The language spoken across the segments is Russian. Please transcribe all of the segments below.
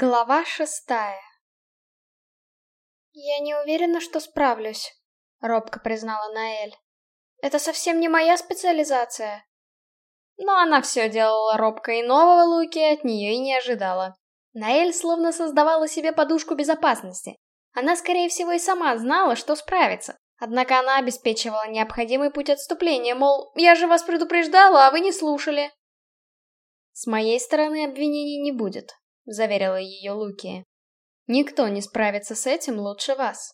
Глава шестая «Я не уверена, что справлюсь», — робко признала Наэль. «Это совсем не моя специализация». Но она все делала робко, и нового Луки от нее и не ожидала. Наэль словно создавала себе подушку безопасности. Она, скорее всего, и сама знала, что справится. Однако она обеспечивала необходимый путь отступления, мол, я же вас предупреждала, а вы не слушали. С моей стороны обвинений не будет, заверила ее Лукия. Никто не справится с этим лучше вас.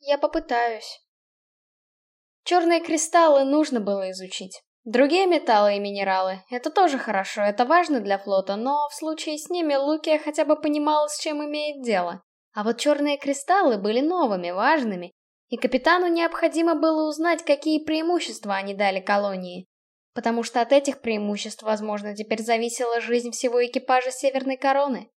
Я попытаюсь. Черные кристаллы нужно было изучить. Другие металлы и минералы — это тоже хорошо, это важно для флота, но в случае с ними Лукия хотя бы понимала, с чем имеет дело. А вот черные кристаллы были новыми, важными, и капитану необходимо было узнать, какие преимущества они дали колонии потому что от этих преимуществ, возможно, теперь зависела жизнь всего экипажа Северной Короны.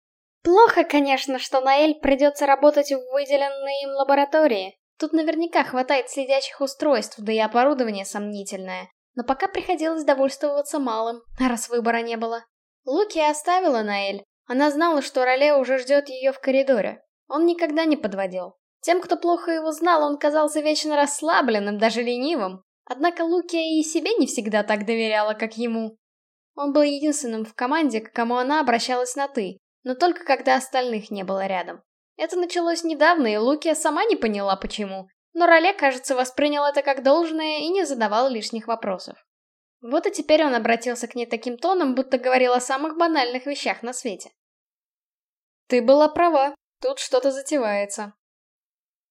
Плохо, конечно, что Наэль придется работать в выделенной им лаборатории. Тут наверняка хватает следящих устройств, да и оборудование сомнительное. Но пока приходилось довольствоваться малым, раз выбора не было. Луки оставила Наэль. Она знала, что Роле уже ждет ее в коридоре. Он никогда не подводил. Тем, кто плохо его знал, он казался вечно расслабленным, даже ленивым. Однако Лукия и себе не всегда так доверяла, как ему. Он был единственным в команде, к кому она обращалась на «ты», но только когда остальных не было рядом. Это началось недавно, и Лукия сама не поняла, почему. Но Роле, кажется, воспринял это как должное и не задавал лишних вопросов. Вот и теперь он обратился к ней таким тоном, будто говорил о самых банальных вещах на свете. «Ты была права, тут что-то затевается».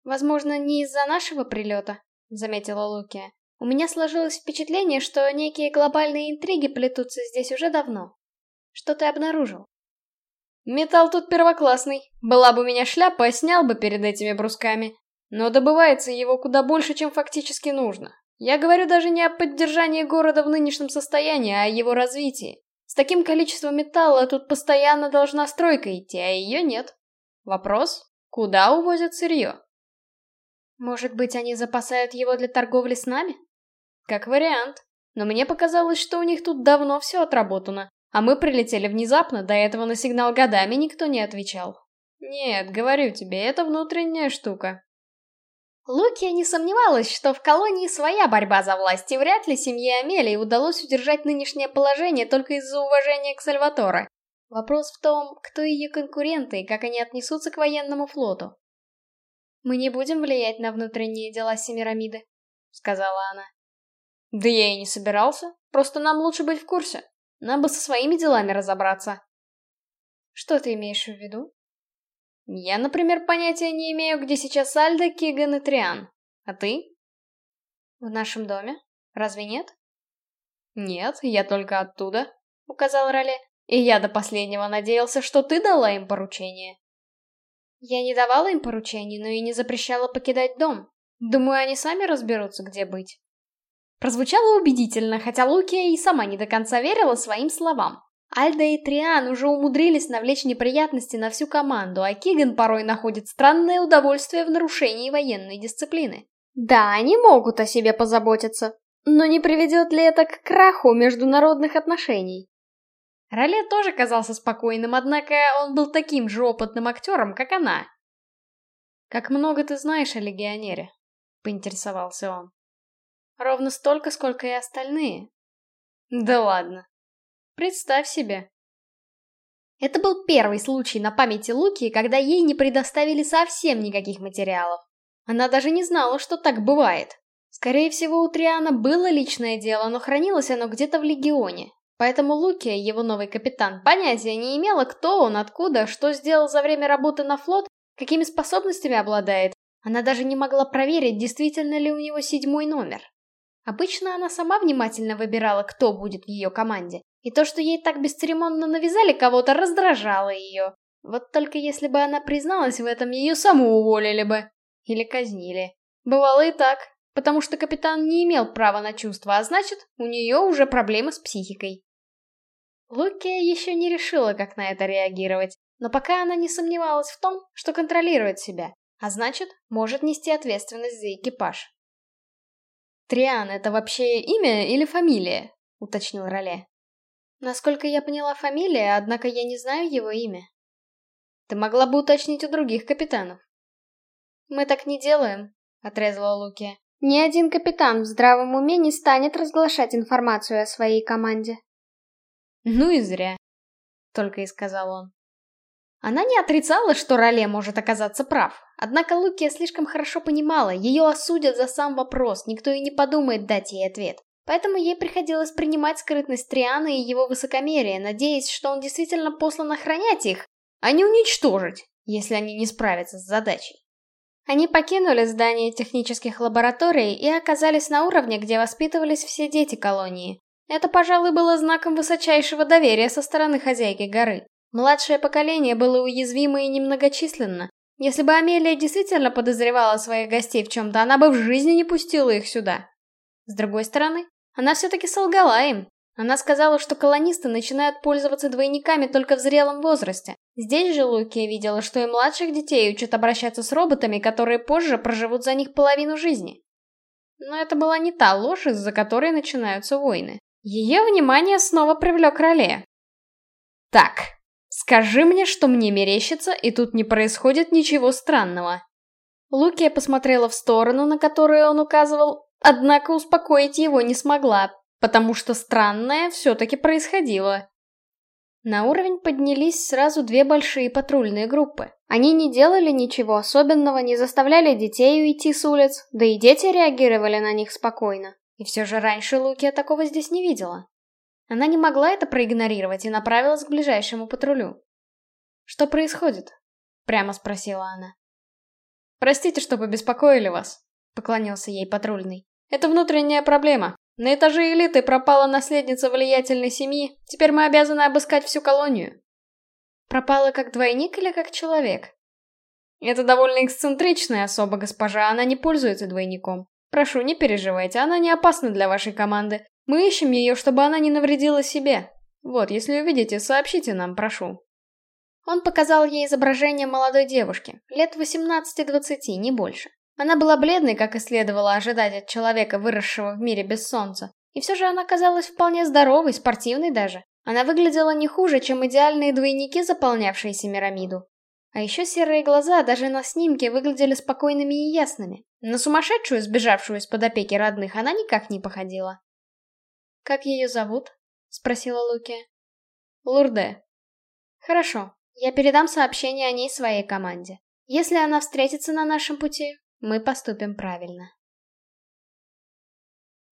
«Возможно, не из-за нашего прилета», — заметила Лукия. У меня сложилось впечатление, что некие глобальные интриги плетутся здесь уже давно. Что ты обнаружил? Металл тут первоклассный. Была бы у меня шляпа, снял бы перед этими брусками. Но добывается его куда больше, чем фактически нужно. Я говорю даже не о поддержании города в нынешнем состоянии, а о его развитии. С таким количеством металла тут постоянно должна стройка идти, а ее нет. Вопрос, куда увозят сырье? Может быть, они запасают его для торговли с нами? Как вариант. Но мне показалось, что у них тут давно все отработано. А мы прилетели внезапно, до этого на сигнал годами никто не отвечал. Нет, говорю тебе, это внутренняя штука. Лукия не сомневалась, что в колонии своя борьба за власть, и вряд ли семье Амелии удалось удержать нынешнее положение только из-за уважения к Сальваторе. Вопрос в том, кто ее конкуренты и как они отнесутся к военному флоту. «Мы не будем влиять на внутренние дела Семирамиды», — сказала она. Да я и не собирался. Просто нам лучше быть в курсе. Нам бы со своими делами разобраться. Что ты имеешь в виду? Я, например, понятия не имею, где сейчас Альда, Киган и Триан. А ты? В нашем доме? Разве нет? Нет, я только оттуда, указал Роле. И я до последнего надеялся, что ты дала им поручение. Я не давала им поручений, но и не запрещала покидать дом. Думаю, они сами разберутся, где быть. Прозвучало убедительно, хотя Лукия и сама не до конца верила своим словам. Альда и Триан уже умудрились навлечь неприятности на всю команду, а Киган порой находит странное удовольствие в нарушении военной дисциплины. Да, они могут о себе позаботиться, но не приведет ли это к краху международных отношений? Роле тоже казался спокойным, однако он был таким же опытным актером, как она. «Как много ты знаешь о легионере?» — поинтересовался он. Ровно столько, сколько и остальные. Да ладно. Представь себе. Это был первый случай на памяти Луки, когда ей не предоставили совсем никаких материалов. Она даже не знала, что так бывает. Скорее всего, у Триана было личное дело, но хранилось оно где-то в Легионе. Поэтому Луки, его новый капитан, понятия не имела, кто он, откуда, что сделал за время работы на флот, какими способностями обладает. Она даже не могла проверить, действительно ли у него седьмой номер. Обычно она сама внимательно выбирала, кто будет в ее команде, и то, что ей так бесцеремонно навязали кого-то, раздражало ее. Вот только если бы она призналась в этом, ее саму уволили бы. Или казнили. Бывало и так, потому что капитан не имел права на чувства, а значит, у нее уже проблемы с психикой. Лукия еще не решила, как на это реагировать, но пока она не сомневалась в том, что контролирует себя, а значит, может нести ответственность за экипаж. «Триан — это вообще имя или фамилия?» — уточнил Роле. «Насколько я поняла, фамилия, однако я не знаю его имя». Ты могла бы уточнить у других капитанов. Мы так не делаем, отрезала Луки. Ни один капитан в здравом уме не станет разглашать информацию о своей команде. Ну и зря, только и сказал он. Она не отрицала, что Роле может оказаться прав. Однако Лукия слишком хорошо понимала, ее осудят за сам вопрос, никто и не подумает дать ей ответ. Поэтому ей приходилось принимать скрытность Триана и его высокомерие, надеясь, что он действительно послан охранять их, а не уничтожить, если они не справятся с задачей. Они покинули здание технических лабораторий и оказались на уровне, где воспитывались все дети колонии. Это, пожалуй, было знаком высочайшего доверия со стороны хозяйки горы. Младшее поколение было уязвимо и немногочисленно. Если бы Амелия действительно подозревала своих гостей в чем-то, она бы в жизни не пустила их сюда. С другой стороны, она все-таки солгала им. Она сказала, что колонисты начинают пользоваться двойниками только в зрелом возрасте. Здесь же Лукия видела, что и младших детей учат обращаться с роботами, которые позже проживут за них половину жизни. Но это была не та ложь, из-за которой начинаются войны. Ее внимание снова привлек Роле. «Так, скажи мне, что мне мерещится, и тут не происходит ничего странного». Лукия посмотрела в сторону, на которую он указывал, Однако успокоить его не смогла, потому что странное все-таки происходило. На уровень поднялись сразу две большие патрульные группы. Они не делали ничего особенного, не заставляли детей уйти с улиц, да и дети реагировали на них спокойно. И все же раньше Лукия такого здесь не видела. Она не могла это проигнорировать и направилась к ближайшему патрулю. «Что происходит?» — прямо спросила она. «Простите, что побеспокоили вас», — поклонился ей патрульный. Это внутренняя проблема. На этаже элиты пропала наследница влиятельной семьи, теперь мы обязаны обыскать всю колонию. Пропала как двойник или как человек? Это довольно эксцентричная особа, госпожа, она не пользуется двойником. Прошу, не переживайте, она не опасна для вашей команды. Мы ищем ее, чтобы она не навредила себе. Вот, если увидите, сообщите нам, прошу. Он показал ей изображение молодой девушки, лет 18-20, не больше. Она была бледной, как и следовало ожидать от человека, выросшего в мире без солнца. И все же она казалась вполне здоровой, спортивной даже. Она выглядела не хуже, чем идеальные двойники, заполнявшие Семирамиду. А еще серые глаза даже на снимке выглядели спокойными и ясными. На сумасшедшую, сбежавшую из-под опеки родных, она никак не походила. «Как ее зовут?» — спросила Луки. «Лурде». «Хорошо, я передам сообщение о ней своей команде. Если она встретится на нашем пути, мы поступим правильно.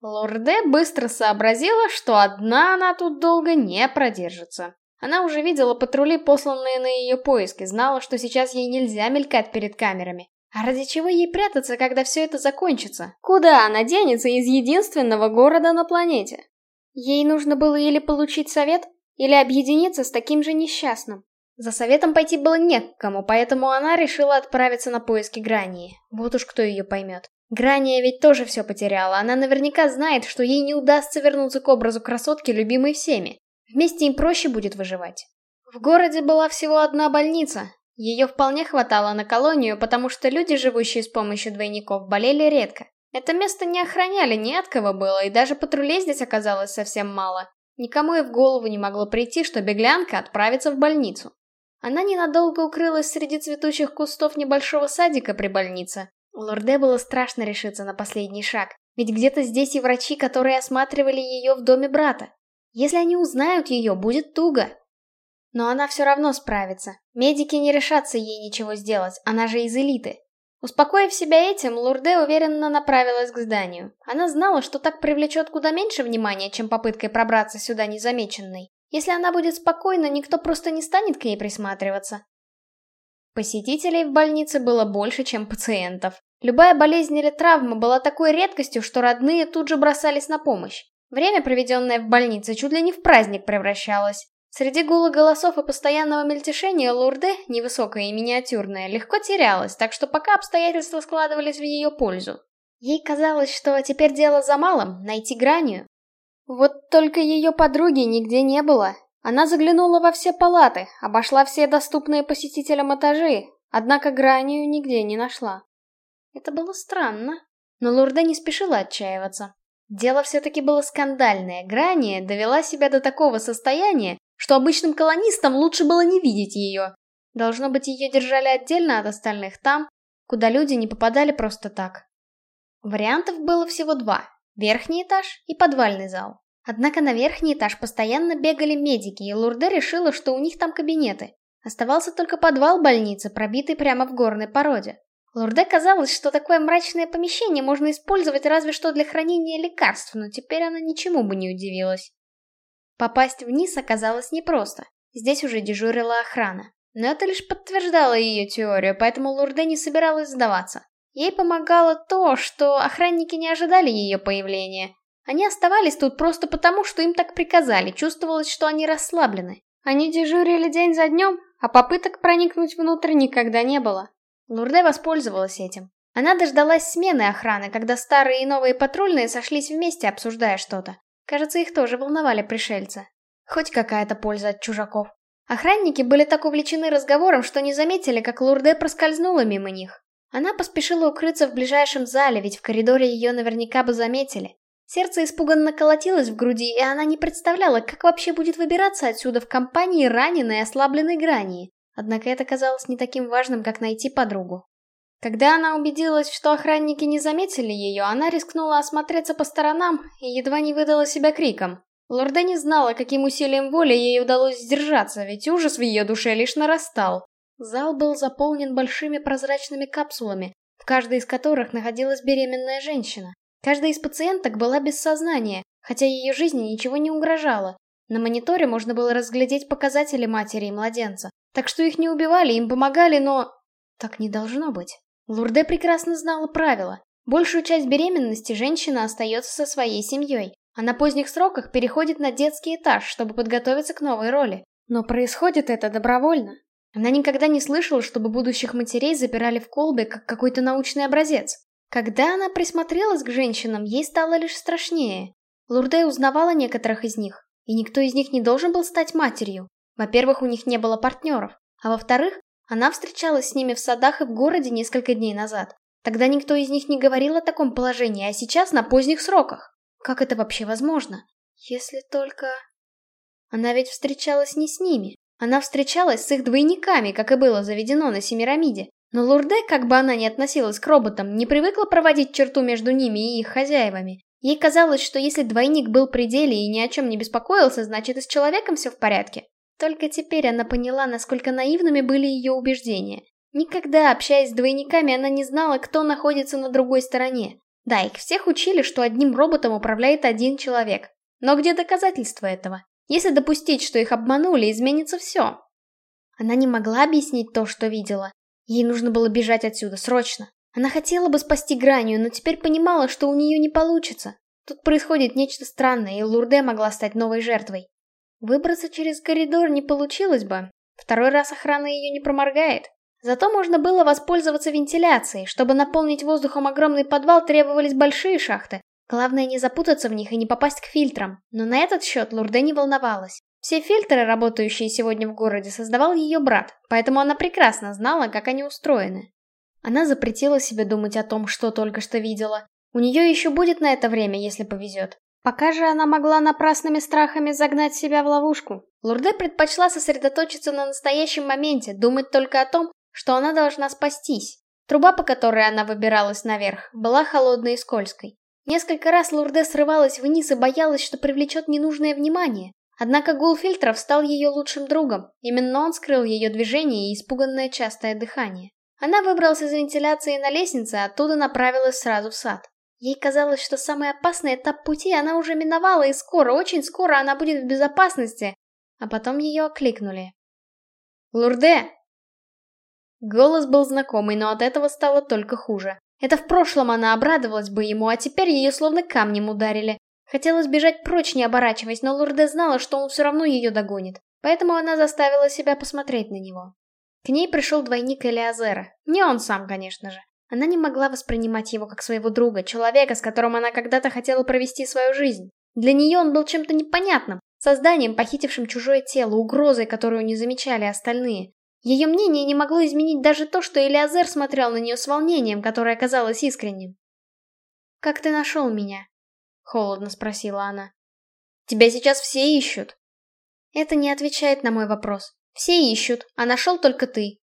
Лорде быстро сообразила, что одна она тут долго не продержится. Она уже видела патрули, посланные на ее поиски, знала, что сейчас ей нельзя мелькать перед камерами. А ради чего ей прятаться, когда все это закончится? Куда она денется из единственного города на планете? Ей нужно было или получить совет, или объединиться с таким же несчастным. За советом пойти было не к кому, поэтому она решила отправиться на поиски Грании. Вот уж кто ее поймет. Грания ведь тоже все потеряла, она наверняка знает, что ей не удастся вернуться к образу красотки, любимой всеми. Вместе им проще будет выживать. В городе была всего одна больница. Ее вполне хватало на колонию, потому что люди, живущие с помощью двойников, болели редко. Это место не охраняли, ни от кого было, и даже патрулей здесь оказалось совсем мало. Никому и в голову не могло прийти, что беглянка отправится в больницу. Она ненадолго укрылась среди цветущих кустов небольшого садика при больнице. Лорде было страшно решиться на последний шаг, ведь где-то здесь и врачи, которые осматривали ее в доме брата. Если они узнают ее, будет туго. Но она все равно справится. Медики не решатся ей ничего сделать, она же из элиты. Успокоив себя этим, Лурде уверенно направилась к зданию. Она знала, что так привлечет куда меньше внимания, чем попыткой пробраться сюда незамеченной. Если она будет спокойна, никто просто не станет к ней присматриваться. Посетителей в больнице было больше, чем пациентов. Любая болезнь или травма была такой редкостью, что родные тут же бросались на помощь. Время, проведенное в больнице, чуть ли не в праздник превращалось. Среди гула голосов и постоянного мельтешения Лурде, невысокая и миниатюрная, легко терялась, так что пока обстоятельства складывались в ее пользу. Ей казалось, что теперь дело за малым — найти гранью. Вот только ее подруги нигде не было. Она заглянула во все палаты, обошла все доступные посетителям этажи, однако Гранию нигде не нашла. Это было странно, но Лурда не спешила отчаиваться. Дело все-таки было скандальное. Грания довела себя до такого состояния, что обычным колонистам лучше было не видеть ее. Должно быть, ее держали отдельно от остальных там, куда люди не попадали просто так. Вариантов было всего два — верхний этаж и подвальный зал. Однако на верхний этаж постоянно бегали медики, и Лурде решила, что у них там кабинеты. Оставался только подвал больницы, пробитый прямо в горной породе. Лурде казалось, что такое мрачное помещение можно использовать разве что для хранения лекарств, но теперь она ничему бы не удивилась. Попасть вниз оказалось непросто. Здесь уже дежурила охрана. Но это лишь подтверждало ее теорию, поэтому Лурде не собиралась сдаваться. Ей помогало то, что охранники не ожидали ее появления. Они оставались тут просто потому, что им так приказали, чувствовалось, что они расслаблены. Они дежурили день за днем, а попыток проникнуть внутрь никогда не было. Лурде воспользовалась этим. Она дождалась смены охраны, когда старые и новые патрульные сошлись вместе, обсуждая что-то. Кажется, их тоже волновали пришельцы. Хоть какая-то польза от чужаков. Охранники были так увлечены разговором, что не заметили, как Лурде проскользнула мимо них. Она поспешила укрыться в ближайшем зале, ведь в коридоре ее наверняка бы заметили. Сердце испуганно колотилось в груди, и она не представляла, как вообще будет выбираться отсюда в компании раненой и ослабленной грани. Однако это казалось не таким важным, как найти подругу. Когда она убедилась, что охранники не заметили ее, она рискнула осмотреться по сторонам и едва не выдала себя криком. Лорда не знала, каким усилием воли ей удалось сдержаться, ведь ужас в ее душе лишь нарастал. Зал был заполнен большими прозрачными капсулами, в каждой из которых находилась беременная женщина. Каждая из пациенток была без сознания, хотя ее жизни ничего не угрожало. На мониторе можно было разглядеть показатели матери и младенца. Так что их не убивали, им помогали, но... Так не должно быть. Лурде прекрасно знала правила. Большую часть беременности женщина остается со своей семьей, а на поздних сроках переходит на детский этаж, чтобы подготовиться к новой роли. Но происходит это добровольно. Она никогда не слышала, чтобы будущих матерей запирали в колбе, как какой-то научный образец. Когда она присмотрелась к женщинам, ей стало лишь страшнее. Лурде узнавала некоторых из них, и никто из них не должен был стать матерью. Во-первых, у них не было партнеров, а во-вторых, она встречалась с ними в садах и в городе несколько дней назад. Тогда никто из них не говорил о таком положении, а сейчас на поздних сроках. Как это вообще возможно? Если только... Она ведь встречалась не с ними. Она встречалась с их двойниками, как и было заведено на Семирамиде. Но Лурде, как бы она ни относилась к роботам, не привыкла проводить черту между ними и их хозяевами. Ей казалось, что если двойник был при деле и ни о чем не беспокоился, значит и с человеком все в порядке. Только теперь она поняла, насколько наивными были ее убеждения. Никогда, общаясь с двойниками, она не знала, кто находится на другой стороне. Да, их всех учили, что одним роботом управляет один человек. Но где доказательства этого? Если допустить, что их обманули, изменится все. Она не могла объяснить то, что видела. Ей нужно было бежать отсюда, срочно. Она хотела бы спасти Гранию, но теперь понимала, что у нее не получится. Тут происходит нечто странное, и Лурде могла стать новой жертвой. Выбраться через коридор не получилось бы. Второй раз охрана ее не проморгает. Зато можно было воспользоваться вентиляцией. Чтобы наполнить воздухом огромный подвал, требовались большие шахты. Главное не запутаться в них и не попасть к фильтрам. Но на этот счет Лурде не волновалась. Все фильтры, работающие сегодня в городе, создавал ее брат, поэтому она прекрасно знала, как они устроены. Она запретила себе думать о том, что только что видела. У нее еще будет на это время, если повезет. Пока же она могла напрасными страхами загнать себя в ловушку. Лурде предпочла сосредоточиться на настоящем моменте, думать только о том, что она должна спастись. Труба, по которой она выбиралась наверх, была холодной и скользкой. Несколько раз Лурде срывалась вниз и боялась, что привлечет ненужное внимание. Однако гул фильтров стал ее лучшим другом. Именно он скрыл ее движение и испуганное частое дыхание. Она выбралась из вентиляции на лестнице, а оттуда направилась сразу в сад. Ей казалось, что самый опасный этап пути она уже миновала, и скоро, очень скоро она будет в безопасности. А потом ее окликнули. «Лурде!» Голос был знакомый, но от этого стало только хуже. Это в прошлом она обрадовалась бы ему, а теперь ее словно камнем ударили. Хотелось бежать прочь, не оборачиваясь, но Лурде знала, что он все равно ее догонит. Поэтому она заставила себя посмотреть на него. К ней пришел двойник Элиазера. Не он сам, конечно же. Она не могла воспринимать его как своего друга, человека, с которым она когда-то хотела провести свою жизнь. Для нее он был чем-то непонятным, созданием, похитившим чужое тело, угрозой, которую не замечали остальные. Ее мнение не могло изменить даже то, что Элиазер смотрел на нее с волнением, которое казалось искренним. «Как ты нашел меня?» — холодно спросила она. «Тебя сейчас все ищут». «Это не отвечает на мой вопрос. Все ищут, а нашел только ты.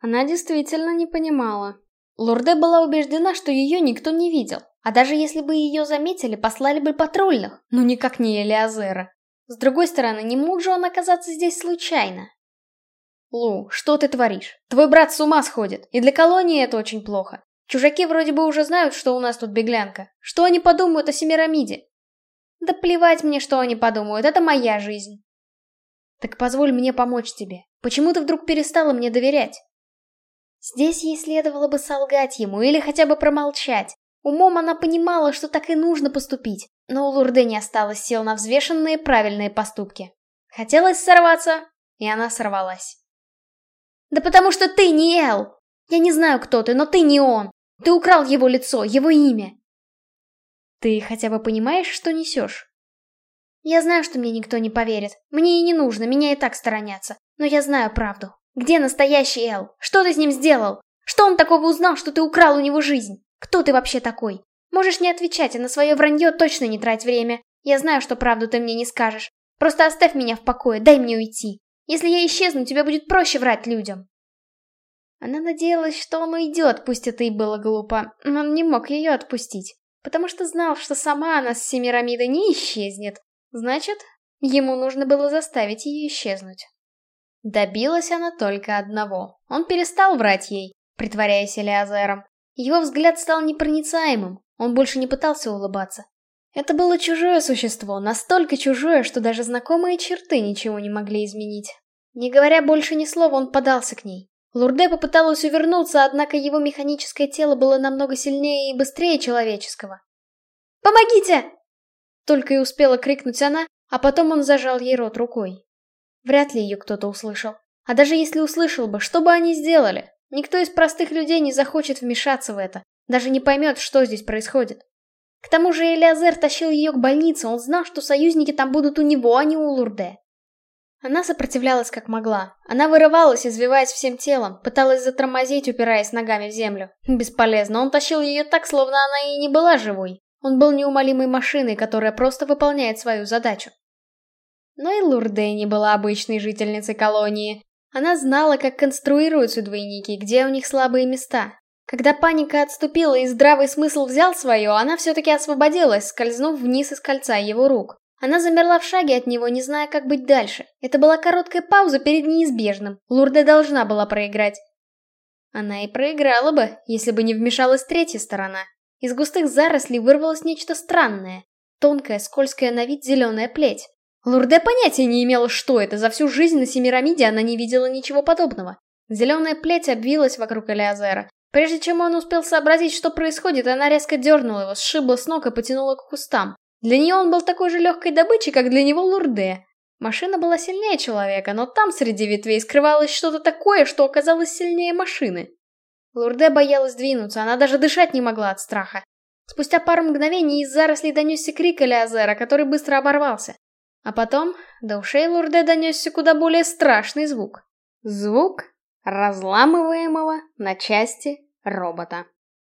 Она действительно не понимала. Лурде была убеждена, что ее никто не видел, а даже если бы ее заметили, послали бы патрульных, но никак не Элиазера. С другой стороны, не мог же он оказаться здесь случайно. Лу, что ты творишь? Твой брат с ума сходит, и для колонии это очень плохо. Чужаки вроде бы уже знают, что у нас тут беглянка. Что они подумают о Семирамиде? Да плевать мне, что они подумают, это моя жизнь. Так позволь мне помочь тебе. Почему ты вдруг перестала мне доверять? Здесь ей следовало бы солгать ему или хотя бы промолчать. Умом она понимала, что так и нужно поступить, но у Лурды не осталось сил на взвешенные правильные поступки. Хотелось сорваться, и она сорвалась. «Да потому что ты не Эл! Я не знаю, кто ты, но ты не он! Ты украл его лицо, его имя!» «Ты хотя бы понимаешь, что несешь?» Я знаю, что мне никто не поверит. Мне и не нужно, меня и так сторонятся. Но я знаю правду. Где настоящий Эл? Что ты с ним сделал? Что он такого узнал, что ты украл у него жизнь? Кто ты вообще такой? Можешь не отвечать, а на свое вранье точно не трать время. Я знаю, что правду ты мне не скажешь. Просто оставь меня в покое, дай мне уйти. Если я исчезну, тебе будет проще врать людям. Она надеялась, что он уйдет, пусть это и было глупо, но он не мог ее отпустить, потому что знал, что сама она с Семирамидой не исчезнет. Значит, ему нужно было заставить ее исчезнуть. Добилась она только одного. Он перестал врать ей, притворяясь Элиазером. Его взгляд стал непроницаемым, он больше не пытался улыбаться. Это было чужое существо, настолько чужое, что даже знакомые черты ничего не могли изменить. Не говоря больше ни слова, он подался к ней. Лурде попыталась увернуться, однако его механическое тело было намного сильнее и быстрее человеческого. «Помогите!» Только и успела крикнуть она, а потом он зажал ей рот рукой. Вряд ли ее кто-то услышал. А даже если услышал бы, что бы они сделали? Никто из простых людей не захочет вмешаться в это, даже не поймет, что здесь происходит. К тому же Элиазер тащил ее к больнице, он знал, что союзники там будут у него, а не у Лурде. Она сопротивлялась как могла. Она вырывалась, извиваясь всем телом, пыталась затормозить, упираясь ногами в землю. Бесполезно, он тащил ее так, словно она и не была живой. Он был неумолимой машиной, которая просто выполняет свою задачу. Но и Лурде не была обычной жительницей колонии. Она знала, как конструируются двойники, где у них слабые места. Когда паника отступила и здравый смысл взял свое, она все-таки освободилась, скользнув вниз из кольца его рук. Она замерла в шаге от него, не зная, как быть дальше. Это была короткая пауза перед неизбежным. Лурде должна была проиграть. Она и проиграла бы, если бы не вмешалась третья сторона. Из густых зарослей вырвалось нечто странное. Тонкая, скользкая на вид зеленая плеть. Лурде понятия не имела, что это, за всю жизнь на Семирамиде она не видела ничего подобного. Зеленая плеть обвилась вокруг Элиазера. Прежде чем он успел сообразить, что происходит, она резко дернула его, сшибла с ног и потянула к кустам. Для нее он был такой же легкой добычей, как для него Лурде. Машина была сильнее человека, но там среди ветвей скрывалось что-то такое, что оказалось сильнее машины. Лурде боялась двинуться, она даже дышать не могла от страха. Спустя пару мгновений из зарослей донесся крик Элиазера, который быстро оборвался. А потом до ушей Лурде донесся куда более страшный звук. Звук разламываемого на части робота.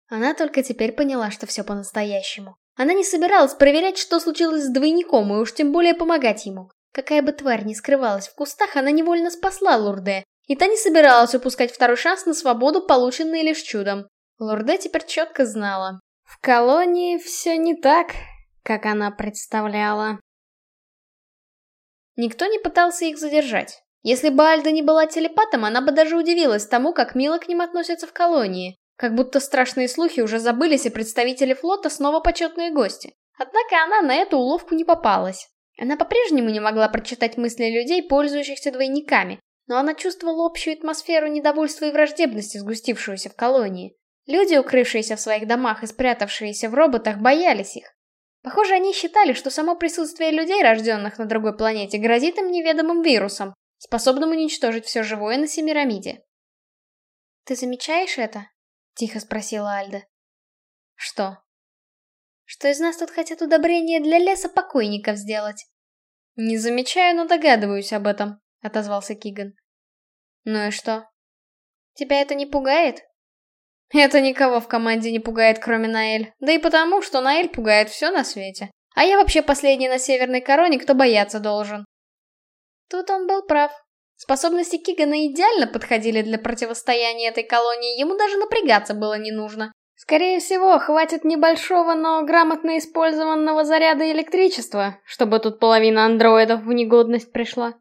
Она только теперь поняла, что все по-настоящему. Она не собиралась проверять, что случилось с двойником, и уж тем более помогать ему. Какая бы тварь ни скрывалась в кустах, она невольно спасла Лурде, и та не собиралась упускать второй шанс на свободу, полученный лишь чудом. Лорде теперь четко знала. В колонии все не так, как она представляла. Никто не пытался их задержать. Если бы Альда не была телепатом, она бы даже удивилась тому, как мило к ним относятся в колонии. Как будто страшные слухи уже забылись, и представители флота снова почетные гости. Однако она на эту уловку не попалась. Она по-прежнему не могла прочитать мысли людей, пользующихся двойниками, но она чувствовала общую атмосферу недовольства и враждебности, сгустившуюся в колонии. Люди, укрывшиеся в своих домах и спрятавшиеся в роботах, боялись их. Похоже, они считали, что само присутствие людей, рожденных на другой планете, грозит им неведомым вирусом, способным уничтожить все живое на Семирамиде. «Ты замечаешь это?» — тихо спросила Альда. «Что?» «Что из нас тут хотят удобрения для леса покойников сделать?» «Не замечаю, но догадываюсь об этом», — отозвался Киган. «Ну и что? Тебя это не пугает?» «Это никого в команде не пугает, кроме Наэль. Да и потому, что Наэль пугает все на свете. А я вообще последний на Северной Короне, кто бояться должен». Тут он был прав. Способности Кигана идеально подходили для противостояния этой колонии, ему даже напрягаться было не нужно. Скорее всего, хватит небольшого, но грамотно использованного заряда электричества, чтобы тут половина андроидов в негодность пришла.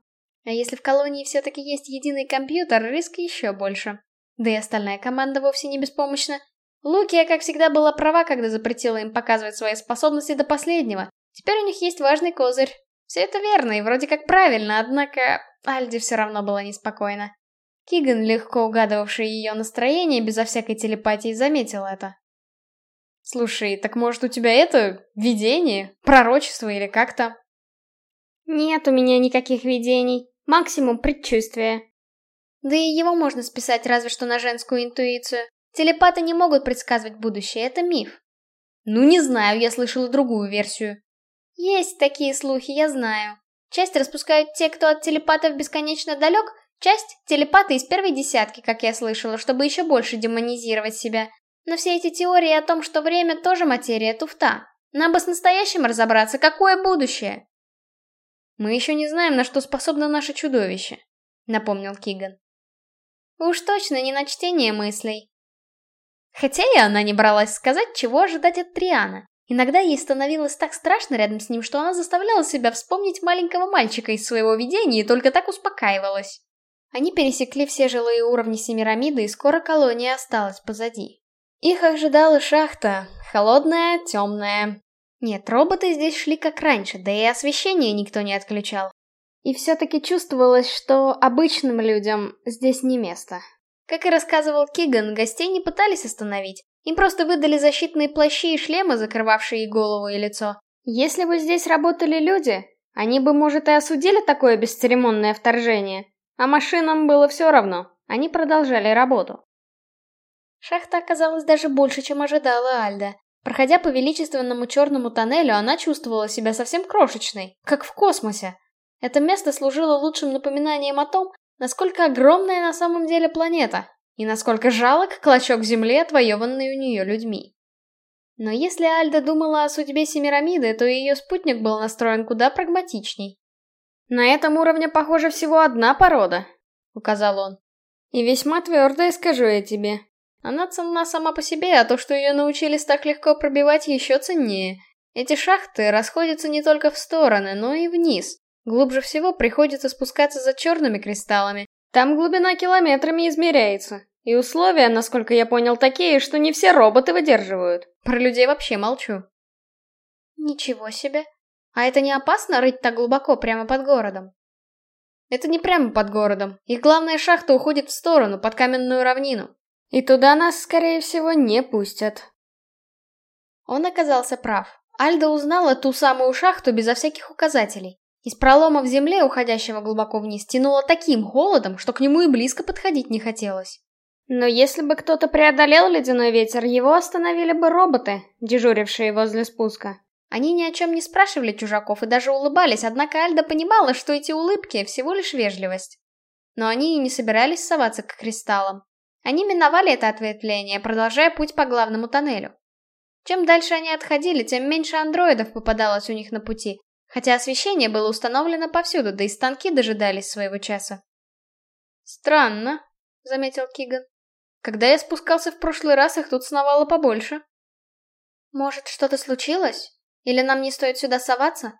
А если в колонии все-таки есть единый компьютер, риск еще больше. Да и остальная команда вовсе не беспомощна. Лукия, как всегда, была права, когда запретила им показывать свои способности до последнего. Теперь у них есть важный козырь. Все это верно и вроде как правильно, однако Альди все равно была неспокойна. Киган, легко угадывавший ее настроение, безо всякой телепатии, заметил это. «Слушай, так может у тебя это... видение? Пророчество или как-то?» «Нет у меня никаких видений. Максимум предчувствия». Да и его можно списать разве что на женскую интуицию. Телепаты не могут предсказывать будущее, это миф. Ну не знаю, я слышала другую версию. Есть такие слухи, я знаю. Часть распускают те, кто от телепатов бесконечно далек, часть — телепаты из первой десятки, как я слышала, чтобы еще больше демонизировать себя. Но все эти теории о том, что время тоже материя туфта. Нам бы с настоящим разобраться, какое будущее. Мы еще не знаем, на что способно наше чудовище, напомнил Киган. Уж точно не на чтение мыслей. Хотя и она не бралась сказать, чего ожидать от Триана. Иногда ей становилось так страшно рядом с ним, что она заставляла себя вспомнить маленького мальчика из своего видения и только так успокаивалась. Они пересекли все жилые уровни Семирамиды, и скоро колония осталась позади. Их ожидала шахта, холодная, темная. Нет, роботы здесь шли как раньше, да и освещение никто не отключал. И все-таки чувствовалось, что обычным людям здесь не место. Как и рассказывал Киган, гостей не пытались остановить, им просто выдали защитные плащи и шлемы, закрывавшие и голову, и лицо. Если бы здесь работали люди, они бы, может, и осудили такое бесцеремонное вторжение. А машинам было все равно, они продолжали работу. Шахта оказалась даже больше, чем ожидала Альда. Проходя по величественному черному тоннелю, она чувствовала себя совсем крошечной, как в космосе. Это место служило лучшим напоминанием о том, насколько огромная на самом деле планета, и насколько жалок клочок земли, отвоеванный у нее людьми. Но если Альда думала о судьбе Семирамиды, то ее спутник был настроен куда прагматичней. «На этом уровне, похоже, всего одна порода», — указал он. «И весьма твердая, скажу я тебе. Она ценна сама по себе, а то, что ее научились так легко пробивать, еще ценнее. Эти шахты расходятся не только в стороны, но и вниз. Глубже всего приходится спускаться за черными кристаллами, там глубина километрами измеряется. И условия, насколько я понял, такие, что не все роботы выдерживают. Про людей вообще молчу. Ничего себе. А это не опасно рыть так глубоко прямо под городом? Это не прямо под городом. Их главная шахта уходит в сторону, под каменную равнину. И туда нас, скорее всего, не пустят. Он оказался прав. Альда узнала ту самую шахту безо всяких указателей. Из пролома в земле, уходящего глубоко вниз, тянуло таким холодом, что к нему и близко подходить не хотелось. Но если бы кто-то преодолел ледяной ветер, его остановили бы роботы, дежурившие возле спуска. Они ни о чем не спрашивали чужаков и даже улыбались, однако Альда понимала, что эти улыбки всего лишь вежливость. Но они и не собирались соваться к кристаллам. Они миновали это ответвление, продолжая путь по главному тоннелю. Чем дальше они отходили, тем меньше андроидов попадалось у них на пути, хотя освещение было установлено повсюду, да и станки дожидались своего часа. «Странно», — заметил Киган. «Когда я спускался в прошлый раз, их тут сновало побольше». «Может, что-то случилось? Или нам не стоит сюда соваться?»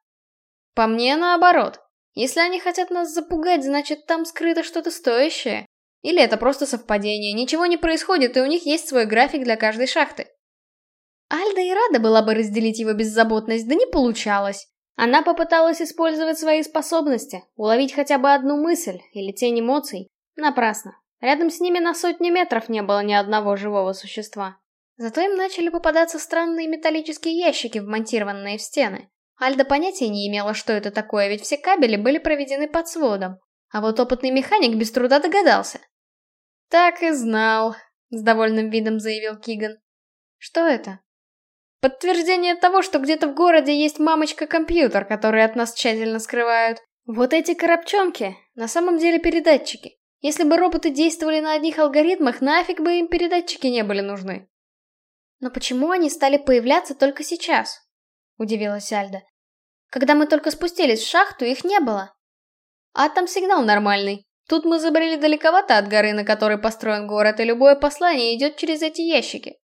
«По мне, наоборот. Если они хотят нас запугать, значит, там скрыто что-то стоящее. Или это просто совпадение, ничего не происходит, и у них есть свой график для каждой шахты». Альда и рада была бы разделить его беззаботность, да не получалось. Она попыталась использовать свои способности, уловить хотя бы одну мысль или тень эмоций. Напрасно. Рядом с ними на сотни метров не было ни одного живого существа. Зато им начали попадаться странные металлические ящики, вмонтированные в стены. Альда понятия не имела, что это такое, ведь все кабели были проведены под сводом. А вот опытный механик без труда догадался. «Так и знал», — с довольным видом заявил Киган. «Что это?» Подтверждение того, что где-то в городе есть мамочка-компьютер, который от нас тщательно скрывают. Вот эти коробчонки, на самом деле передатчики. Если бы роботы действовали на одних алгоритмах, нафиг бы им передатчики не были нужны. Но почему они стали появляться только сейчас? Удивилась Альда. Когда мы только спустились в шахту, их не было. А там сигнал нормальный. Тут мы забрели далековато от горы, на которой построен город, и любое послание идет через эти ящики.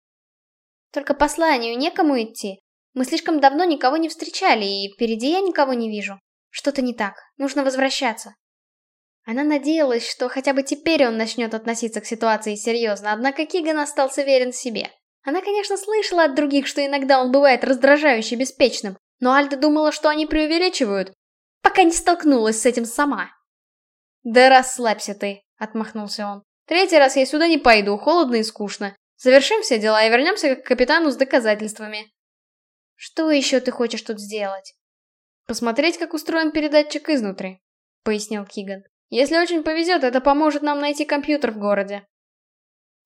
Только посланию некому идти. Мы слишком давно никого не встречали, и впереди я никого не вижу. Что-то не так. Нужно возвращаться. Она надеялась, что хотя бы теперь он начнет относиться к ситуации серьезно, однако Киган остался верен себе. Она, конечно, слышала от других, что иногда он бывает раздражающе беспечным, но Альда думала, что они преувеличивают, пока не столкнулась с этим сама. «Да расслабься ты», — отмахнулся он. «Третий раз я сюда не пойду, холодно и скучно. Завершим все дела и вернемся к капитану с доказательствами». «Что еще ты хочешь тут сделать?» «Посмотреть, как устроен передатчик изнутри», — пояснил Киган. «Если очень повезет, это поможет нам найти компьютер в городе».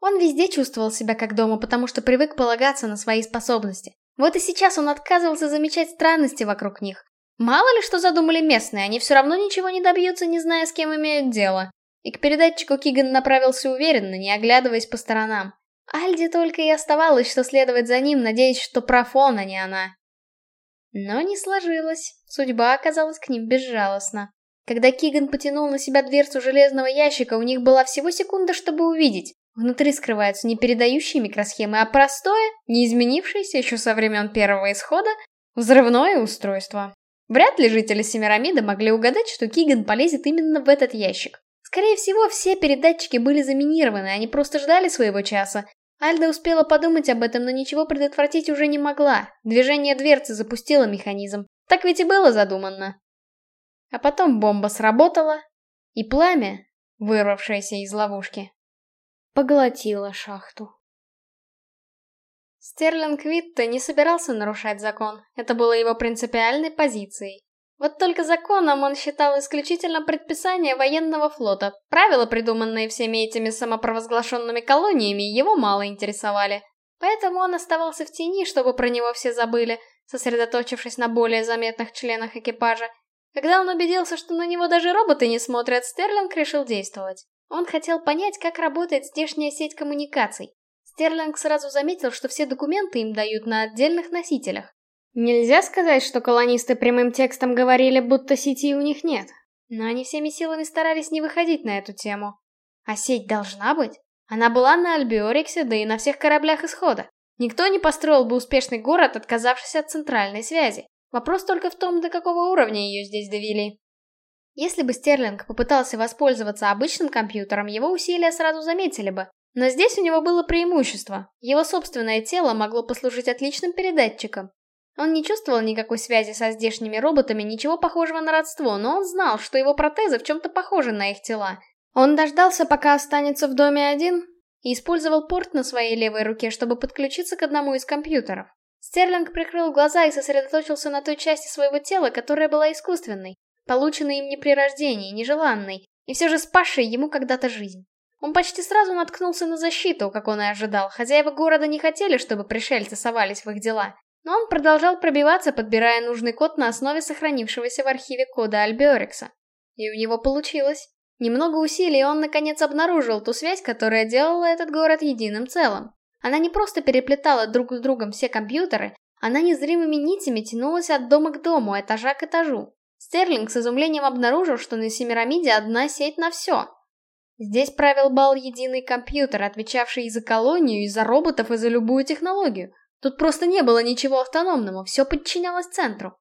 Он везде чувствовал себя как дома, потому что привык полагаться на свои способности. Вот и сейчас он отказывался замечать странности вокруг них. Мало ли что задумали местные, они все равно ничего не добьются, не зная, с кем имеют дело. И к передатчику Киган направился уверенно, не оглядываясь по сторонам. Альде только и оставалось, что следовать за ним, надеясь, что прав он, а не она. Но не сложилось. Судьба оказалась к ним безжалостна. Когда Киган потянул на себя дверцу железного ящика, у них была всего секунда, чтобы увидеть. Внутри скрываются не передающие микросхемы, а простое, не изменившееся еще со времен первого исхода, взрывное устройство. Вряд ли жители Семирамида могли угадать, что Киган полезет именно в этот ящик. Скорее всего, все передатчики были заминированы, они просто ждали своего часа. Альда успела подумать об этом, но ничего предотвратить уже не могла. Движение дверцы запустило механизм. Так ведь и было задумано. А потом бомба сработала, и пламя, вырвавшееся из ловушки, поглотила шахту. Стерлинг Витте не собирался нарушать закон, это было его принципиальной позицией. Вот только законом он считал исключительно предписание военного флота. Правила, придуманные всеми этими самопровозглашенными колониями, его мало интересовали. Поэтому он оставался в тени, чтобы про него все забыли, сосредоточившись на более заметных членах экипажа. Когда он убедился, что на него даже роботы не смотрят, Стерлинг решил действовать. Он хотел понять, как работает здешняя сеть коммуникаций. Стерлинг сразу заметил, что все документы им дают на отдельных носителях. Нельзя сказать, что колонисты прямым текстом говорили, будто сети у них нет. Но они всеми силами старались не выходить на эту тему. А сеть должна быть. Она была на Альбиориксе, да и на всех кораблях исхода. Никто не построил бы успешный город, отказавшись от центральной связи. Вопрос только в том, до какого уровня ее здесь довели. Если бы Стерлинг попытался воспользоваться обычным компьютером, его усилия сразу заметили бы. Но здесь у него было преимущество. Его собственное тело могло послужить отличным передатчиком. Он не чувствовал никакой связи со здешними роботами, ничего похожего на родство, но он знал, что его протезы в чем-то похожи на их тела. Он дождался, пока останется в доме один, и использовал порт на своей левой руке, чтобы подключиться к одному из компьютеров. Стерлинг прикрыл глаза и сосредоточился на той части своего тела, которая была искусственной полученный им не при рождении, нежеланный, и все же спасший ему когда-то жизнь. Он почти сразу наткнулся на защиту, как он и ожидал. Хозяева города не хотели, чтобы пришельцы совались в их дела. Но он продолжал пробиваться, подбирая нужный код на основе сохранившегося в архиве кода Альбиорикса. И у него получилось. Немного усилий, он наконец обнаружил ту связь, которая делала этот город единым целым. Она не просто переплетала друг с другом все компьютеры, она незримыми нитями тянулась от дома к дому, этажа к этажу. Стерлинг с изумлением обнаружил, что на Семирамиде одна сеть на все. Здесь правил бал единый компьютер, отвечавший и за колонию, и за роботов, и за любую технологию. Тут просто не было ничего автономного, все подчинялось центру.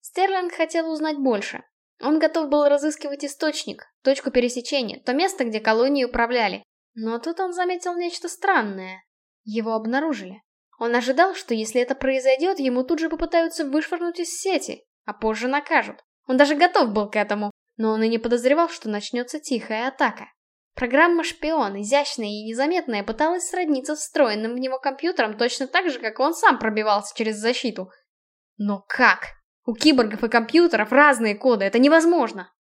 Стерлинг хотел узнать больше. Он готов был разыскивать источник, точку пересечения, то место, где колонии управляли. Но тут он заметил нечто странное. Его обнаружили. Он ожидал, что если это произойдет, ему тут же попытаются вышвырнуть из сети, а позже накажут. Он даже готов был к этому, но он и не подозревал, что начнется тихая атака. Программа «Шпион», изящная и незаметная, пыталась сродниться с встроенным в него компьютером точно так же, как он сам пробивался через защиту. Но как? У киборгов и компьютеров разные коды, это невозможно.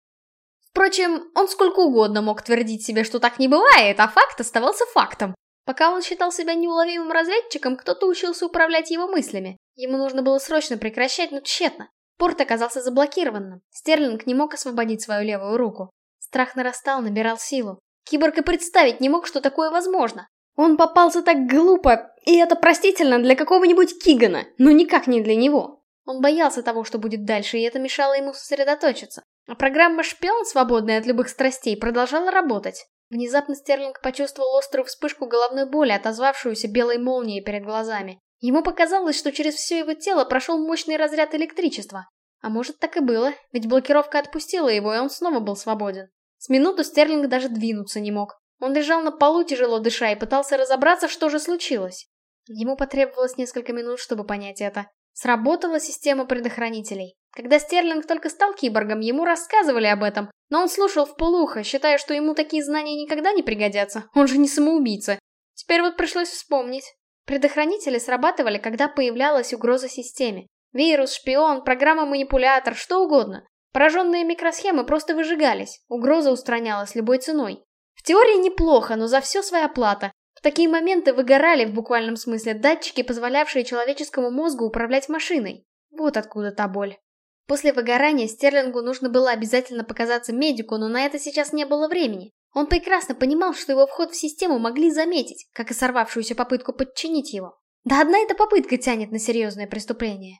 Впрочем, он сколько угодно мог твердить себе, что так не бывает, а факт оставался фактом. Пока он считал себя неуловимым разведчиком, кто-то учился управлять его мыслями. Ему нужно было срочно прекращать, но тщетно. Порт оказался заблокированным. Стерлинг не мог освободить свою левую руку. Страх нарастал, набирал силу. Киборг и представить не мог, что такое возможно. Он попался так глупо, и это простительно для какого-нибудь Кигана, но никак не для него. Он боялся того, что будет дальше, и это мешало ему сосредоточиться. А программа «Шпион», свободная от любых страстей, продолжала работать. Внезапно Стерлинг почувствовал острую вспышку головной боли, отозвавшуюся белой молнией перед глазами. Ему показалось, что через все его тело прошел мощный разряд электричества. А может так и было, ведь блокировка отпустила его, и он снова был свободен. С минуту Стерлинг даже двинуться не мог. Он лежал на полу, тяжело дыша, и пытался разобраться, что же случилось. Ему потребовалось несколько минут, чтобы понять это. Сработала система предохранителей. Когда Стерлинг только стал киборгом, ему рассказывали об этом, но он слушал в полухо, считая, что ему такие знания никогда не пригодятся, он же не самоубийца. Теперь вот пришлось вспомнить. Предохранители срабатывали, когда появлялась угроза системе. Вирус, шпион, программа-манипулятор, что угодно. Пораженные микросхемы просто выжигались, угроза устранялась любой ценой. В теории неплохо, но за все своя плата. В такие моменты выгорали в буквальном смысле датчики, позволявшие человеческому мозгу управлять машиной. Вот откуда та боль. После выгорания Стерлингу нужно было обязательно показаться медику, но на это сейчас не было времени. Он прекрасно понимал, что его вход в систему могли заметить, как и сорвавшуюся попытку подчинить его. Да одна эта попытка тянет на серьезное преступление.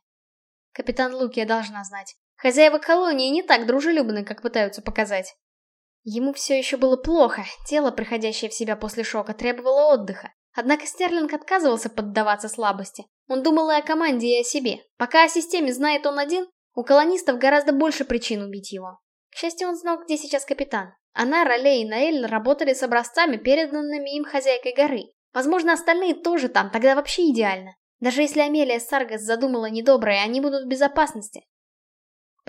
Капитан Лукия должна знать. Хозяева колонии не так дружелюбны, как пытаются показать. Ему все еще было плохо, тело, приходящее в себя после шока, требовало отдыха. Однако Стерлинг отказывался поддаваться слабости. Он думал и о команде, и о себе. Пока о системе знает он один, у колонистов гораздо больше причин убить его. К счастью, он знал, где сейчас капитан. Она, Роле и Наэль работали с образцами, переданными им хозяйкой горы. Возможно, остальные тоже там, тогда вообще идеально. Даже если Амелия Саргас задумала недоброе, они будут в безопасности.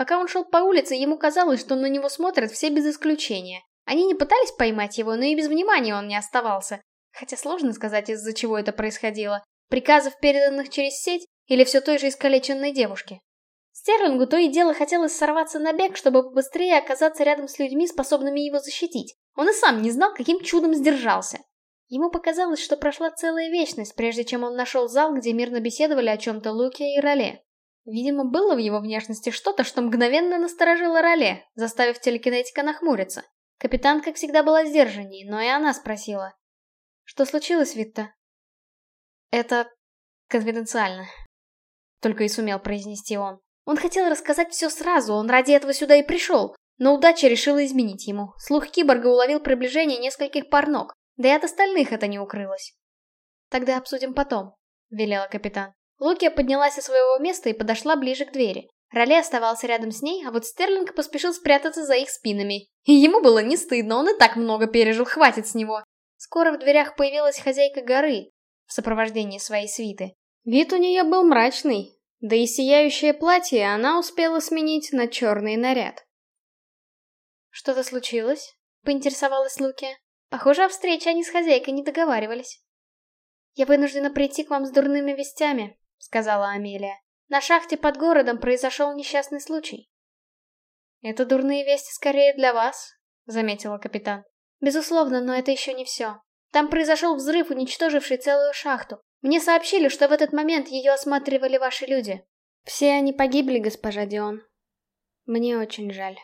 Пока он шел по улице, ему казалось, что на него смотрят все без исключения. Они не пытались поймать его, но и без внимания он не оставался. Хотя сложно сказать, из-за чего это происходило. Приказов, переданных через сеть, или все той же искалеченной девушке. Стерлингу то и дело хотелось сорваться на бег, чтобы побыстрее оказаться рядом с людьми, способными его защитить. Он и сам не знал, каким чудом сдержался. Ему показалось, что прошла целая вечность, прежде чем он нашел зал, где мирно беседовали о чем-то Луке и Роле. Видимо, было в его внешности что-то, что мгновенно насторожило Роле, заставив телекинетика нахмуриться. Капитан, как всегда, была сдержанней, но и она спросила. «Что случилось, Витта?» «Это... конфиденциально», — только и сумел произнести он. Он хотел рассказать все сразу, он ради этого сюда и пришел. Но удача решила изменить ему. Слух киборга уловил приближение нескольких пар ног, да и от остальных это не укрылось. «Тогда обсудим потом», — велела капитан. Лукия поднялась со своего места и подошла ближе к двери. Роле оставался рядом с ней, а вот Стерлинг поспешил спрятаться за их спинами. И ему было не стыдно, он и так много пережил, хватит с него. Скоро в дверях появилась хозяйка горы в сопровождении своей свиты. Вид у нее был мрачный, да и сияющее платье она успела сменить на черный наряд. «Что-то случилось?» — поинтересовалась Луки. «Похоже, о встрече они с хозяйкой не договаривались». «Я вынуждена прийти к вам с дурными вестями», — сказала Амелия. «На шахте под городом произошел несчастный случай». «Это дурные вести скорее для вас», — заметила капитан. «Безусловно, но это еще не все. Там произошел взрыв, уничтоживший целую шахту. Мне сообщили, что в этот момент ее осматривали ваши люди. Все они погибли, госпожа Дион. Мне очень жаль.